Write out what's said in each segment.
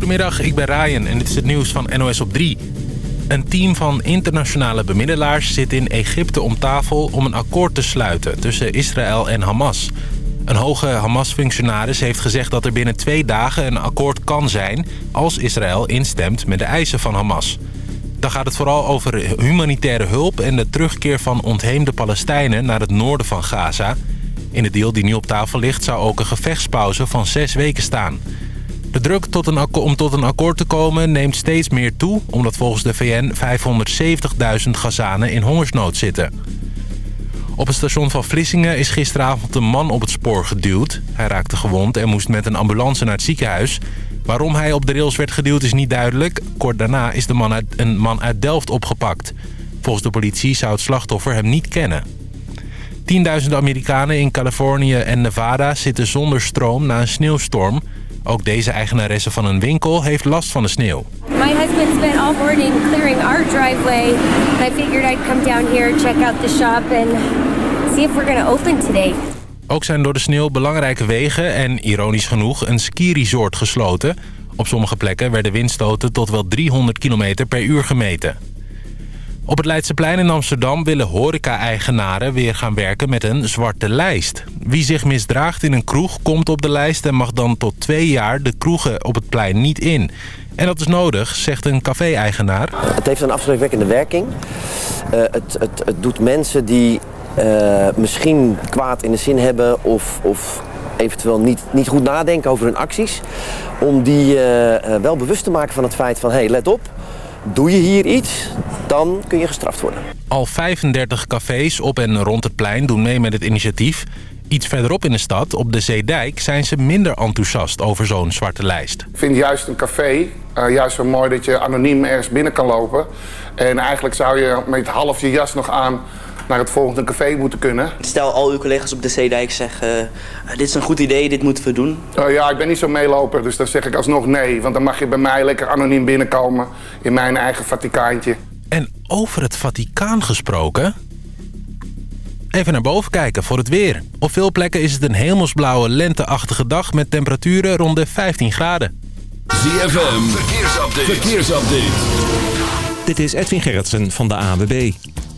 Goedemiddag, ik ben Ryan en dit is het nieuws van NOS op 3. Een team van internationale bemiddelaars zit in Egypte om tafel om een akkoord te sluiten tussen Israël en Hamas. Een hoge Hamas-functionaris heeft gezegd dat er binnen twee dagen een akkoord kan zijn... als Israël instemt met de eisen van Hamas. Dan gaat het vooral over humanitaire hulp en de terugkeer van ontheemde Palestijnen naar het noorden van Gaza. In de deal die nu op tafel ligt zou ook een gevechtspauze van zes weken staan. De druk tot een om tot een akkoord te komen neemt steeds meer toe... omdat volgens de VN 570.000 Gazanen in hongersnood zitten. Op het station van Vlissingen is gisteravond een man op het spoor geduwd. Hij raakte gewond en moest met een ambulance naar het ziekenhuis. Waarom hij op de rails werd geduwd is niet duidelijk. Kort daarna is de man uit, een man uit Delft opgepakt. Volgens de politie zou het slachtoffer hem niet kennen. Tienduizenden Amerikanen in Californië en Nevada zitten zonder stroom na een sneeuwstorm... Ook deze eigenaresse van een winkel heeft last van de sneeuw. My husband spent all morning clearing our driveway. I figured I'd come down here, check out the shop and see if we're to open today. Ook zijn door de sneeuw belangrijke wegen en, ironisch genoeg, een skiresort gesloten. Op sommige plekken werden windstoten tot wel 300 km per uur gemeten. Op het Leidseplein in Amsterdam willen horeca-eigenaren weer gaan werken met een zwarte lijst. Wie zich misdraagt in een kroeg komt op de lijst en mag dan tot twee jaar de kroegen op het plein niet in. En dat is nodig, zegt een café-eigenaar. Het heeft een afschrikwekkende werking. Uh, het, het, het doet mensen die uh, misschien kwaad in de zin hebben of, of eventueel niet, niet goed nadenken over hun acties. Om die uh, wel bewust te maken van het feit van, hé, hey, let op, Doe je hier iets, dan kun je gestraft worden. Al 35 cafés op en rond het plein doen mee met het initiatief. Iets verderop in de stad, op de Zeedijk, zijn ze minder enthousiast over zo'n zwarte lijst. Ik vind juist een café uh, juist zo mooi dat je anoniem ergens binnen kan lopen. En eigenlijk zou je met half je jas nog aan naar het volgende café moeten kunnen. Stel al uw collega's op de Zeedijk zeggen, uh, dit is een goed idee, dit moeten we doen. Uh, ja, ik ben niet zo meeloper, dus dan zeg ik alsnog nee. Want dan mag je bij mij lekker anoniem binnenkomen in mijn eigen Vaticaantje. En over het Vaticaan gesproken... Even naar boven kijken voor het weer. Op veel plekken is het een hemelsblauwe lenteachtige dag... met temperaturen rond de 15 graden. ZFM, verkeersupdate. verkeersupdate. Dit is Edwin Gerritsen van de ANWB.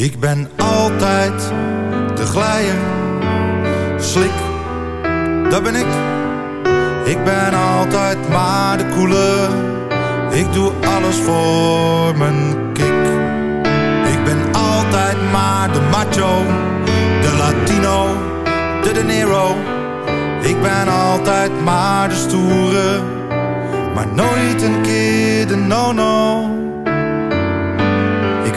Ik ben altijd de glijer, slik, dat ben ik. Ik ben altijd maar de koele, ik doe alles voor mijn kick. Ik ben altijd maar de macho, de latino, de de nero. Ik ben altijd maar de stoere, maar nooit een keer de no-no.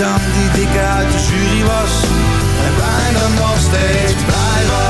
Dan die dikke uit de jury was. En bijna nog steeds blij was.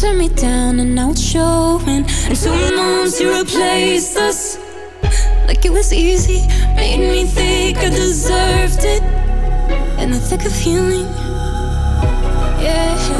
Turned me down and it's showing. And two months you replaced us like it was easy. Made me think I deserved it. In the thick of healing, yeah.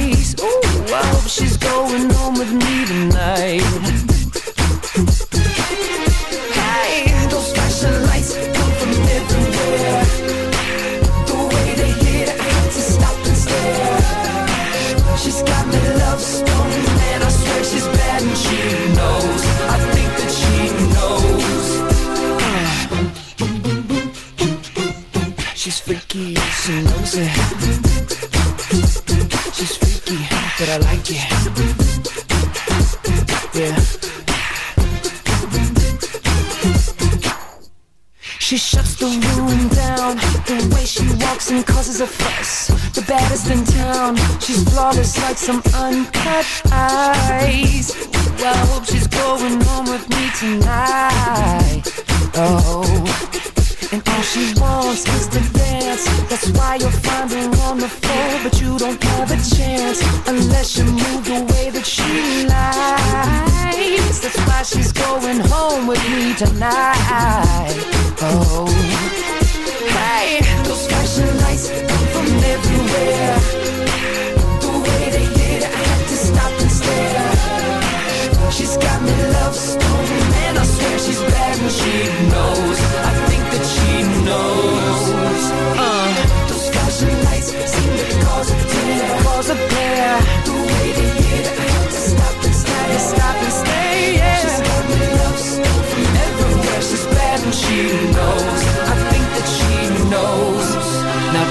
And causes a fuss. The baddest in town. She's flawless like some uncut ice. Well, I hope she's going home with me tonight. Oh. And all she wants is to dance. That's why you'll find her on the floor, but you don't have a chance unless you move the way that she likes. That's why she's going home with me tonight. Oh,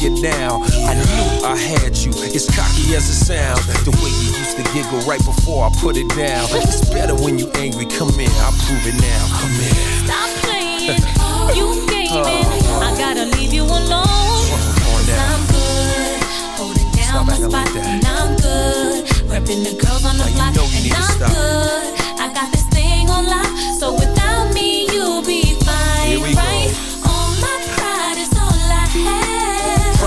You down. I knew I had you, as cocky as it sounds. The way you used to giggle right before I put it down. It's better when you angry, come in, I'll prove it now. Come in. Stop playing. you gaming. I gotta leave you alone. I'm good. Holding down the spot. and I'm good. Repping the girls on the block. know you and need to I'm stop. good. I got this thing on lock. So without me, you'll be fine, we go. right? All my pride is all I have.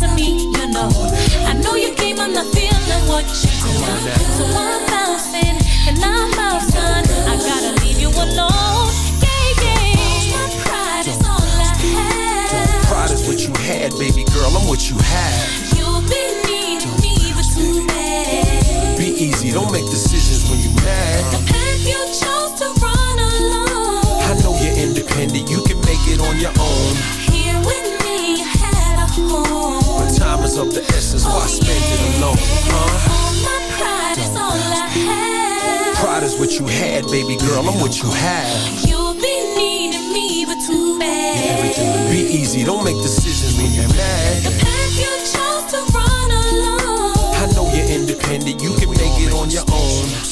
to me, you know. I know you came, I'm not feeling what you do. So I'm bouncing and I'm out, son. I gotta leave you alone. Yeah, yeah. My pride is all I have. Pride is what you had, baby girl, I'm what you have. You'll be needing me, but too bad. Be easy, don't make decisions when you're mad. path you chose to run alone. I know you're independent, you can make it on your own. But time is of the essence, why spend it alone, huh? All my pride is all I have. Pride is what you had, baby girl, I'm what you have. You'll be needing me, but too bad. Everything will Be easy, don't make decisions when you're mad. The path you chose to run alone. I know you're independent, you can make it on your own.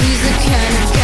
he's the kind of guy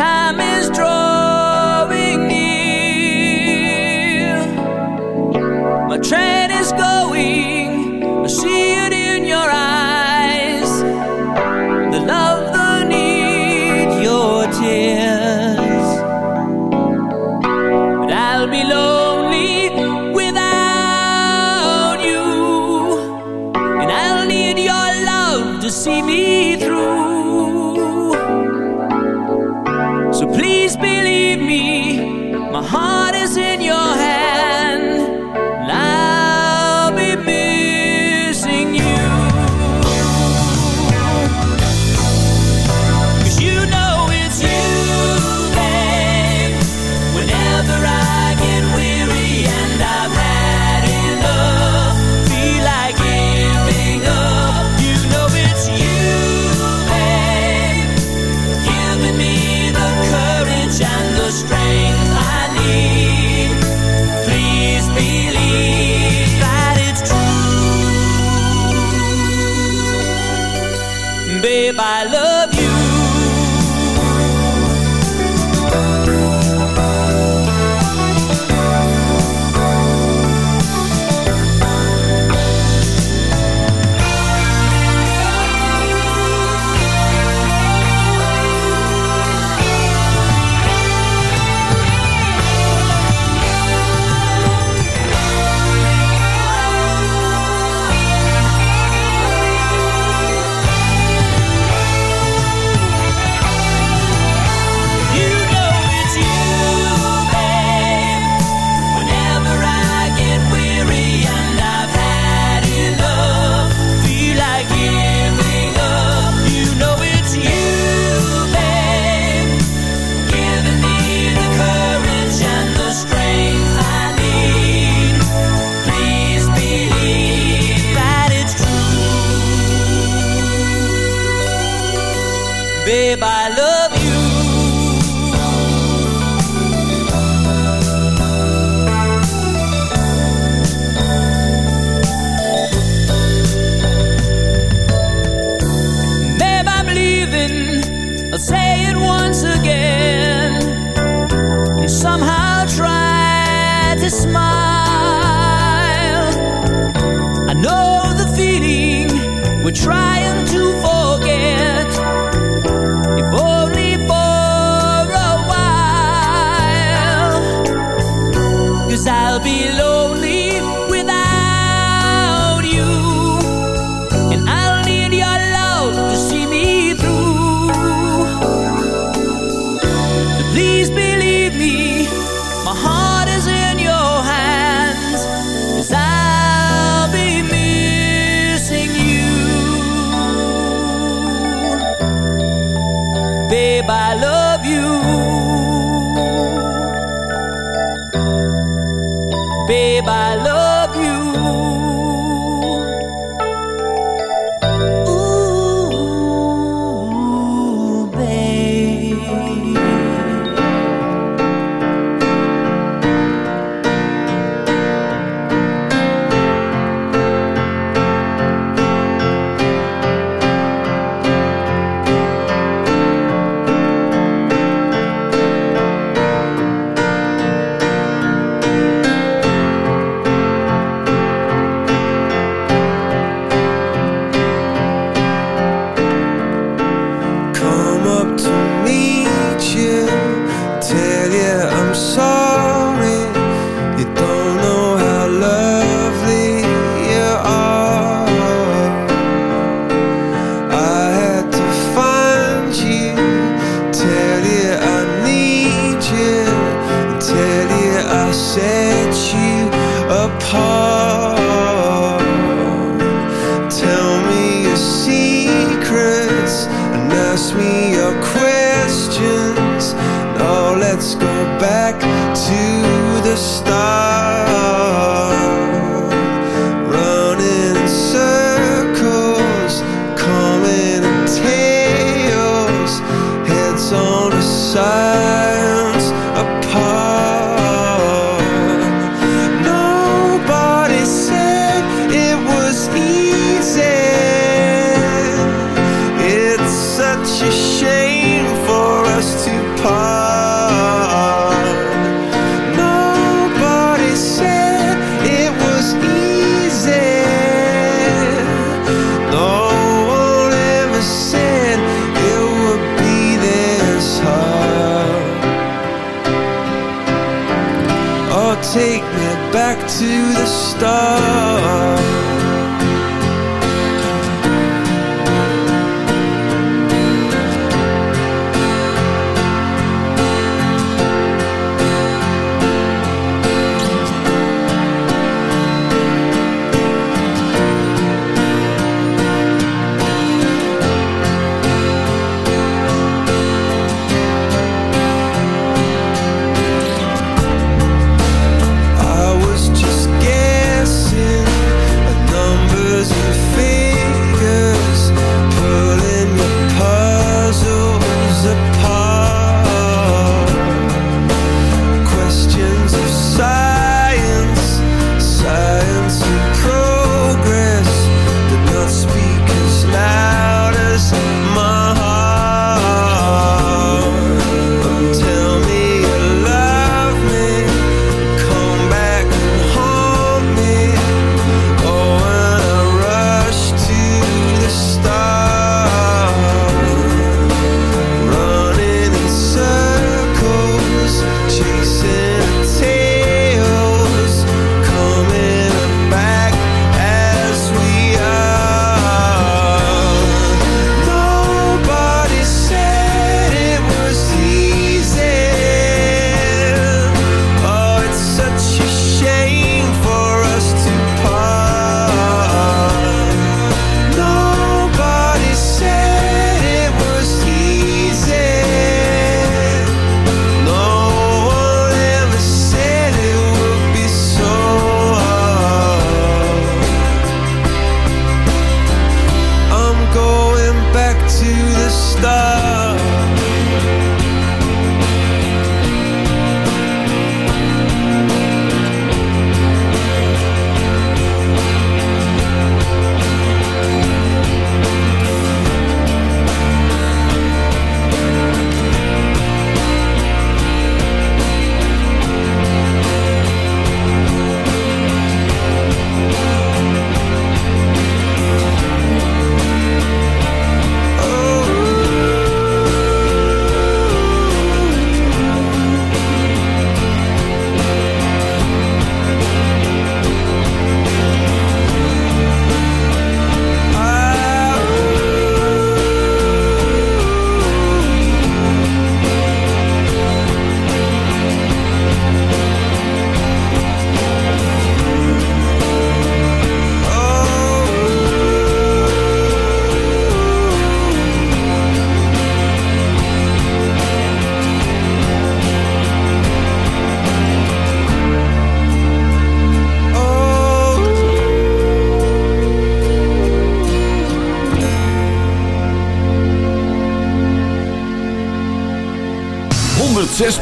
time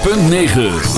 .9